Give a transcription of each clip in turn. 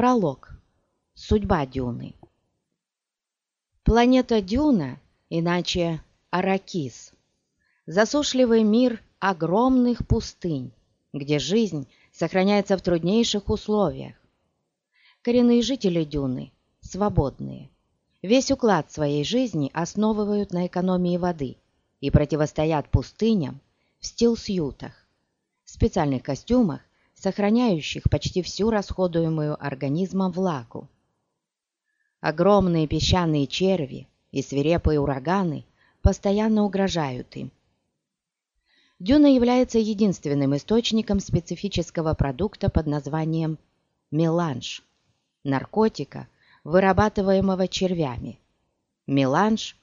Пролог. Судьба Дюны. Планета Дюна, иначе Аракис, засушливый мир огромных пустынь, где жизнь сохраняется в труднейших условиях. Коренные жители Дюны свободные. Весь уклад своей жизни основывают на экономии воды и противостоят пустыням в стилсютах, специальных костюмах, сохраняющих почти всю расходуемую организмом влагу. Огромные песчаные черви и свирепые ураганы постоянно угрожают им. Дюна является единственным источником специфического продукта под названием меланж – наркотика, вырабатываемого червями. Меланж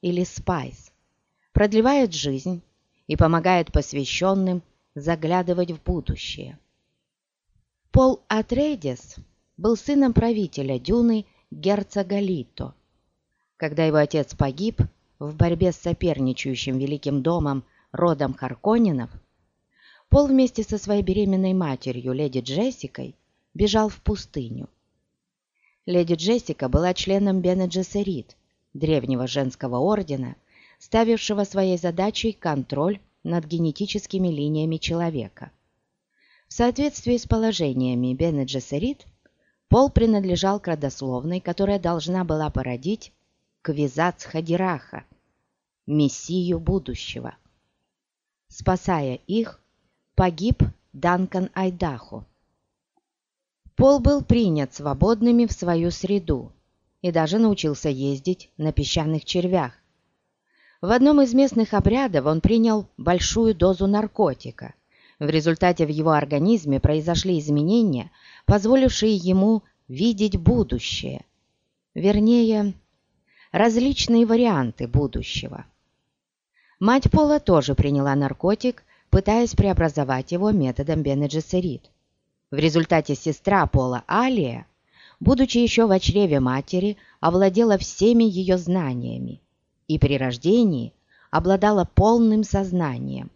или спайс продлевает жизнь и помогает посвященным заглядывать в будущее. Пол Атрейдес был сыном правителя Дюны герцога Лито. Когда его отец погиб в борьбе с соперничающим великим домом родом Харконинов, Пол вместе со своей беременной матерью, леди Джессикой, бежал в пустыню. Леди Джессика была членом Бене Джессерит, древнего женского ордена, ставившего своей задачей контроль над генетическими линиями человека – в соответствии с положениями Бене Джессерит, Пол принадлежал к родословной, которая должна была породить Квизац Хадираха, мессию будущего. Спасая их, погиб Данкан Айдаху. Пол был принят свободными в свою среду и даже научился ездить на песчаных червях. В одном из местных обрядов он принял большую дозу наркотика – в результате в его организме произошли изменения, позволившие ему видеть будущее. Вернее, различные варианты будущего. Мать Пола тоже приняла наркотик, пытаясь преобразовать его методом Бене В результате сестра Пола Алия, будучи еще в чреве матери, овладела всеми ее знаниями и при рождении обладала полным сознанием.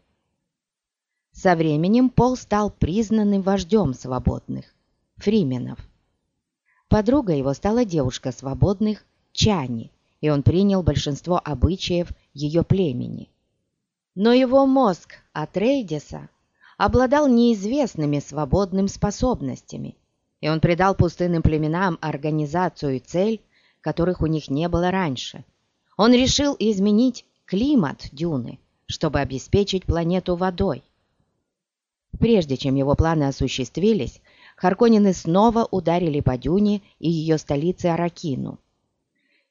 Со временем Пол стал признанным вождем свободных, фрименов. Подруга его стала девушка свободных, Чани, и он принял большинство обычаев ее племени. Но его мозг от Рейдиса обладал неизвестными свободным способностями, и он придал пустынным племенам организацию и цель, которых у них не было раньше. Он решил изменить климат дюны, чтобы обеспечить планету водой. Прежде чем его планы осуществились, Харконины снова ударили по Дюне и ее столице Аракину.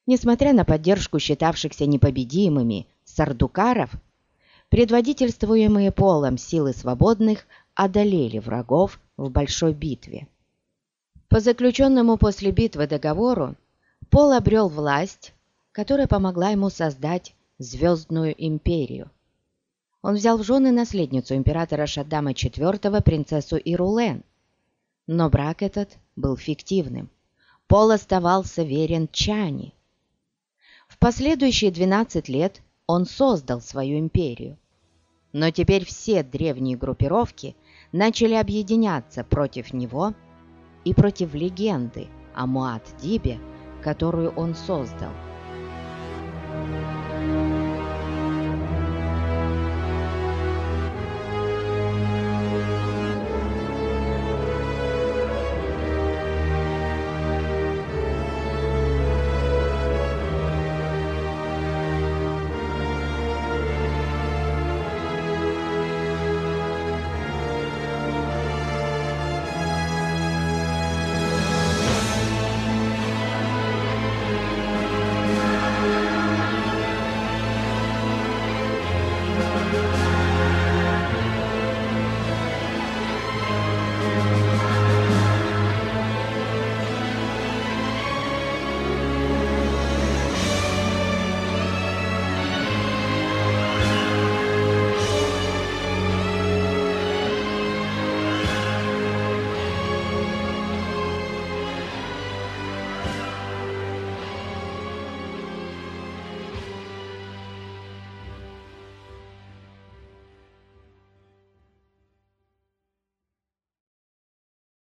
Несмотря на поддержку считавшихся непобедимыми сардукаров, предводительствуемые полом силы свободных одолели врагов в большой битве. По заключенному после битвы договору Пол обрел власть, которая помогла ему создать Звездную империю. Он взял в жены наследницу императора Шаддама IV, принцессу Ирулен. Но брак этот был фиктивным. Пол оставался верен Чани. В последующие 12 лет он создал свою империю. Но теперь все древние группировки начали объединяться против него и против легенды о Муат-Дибе, которую он создал –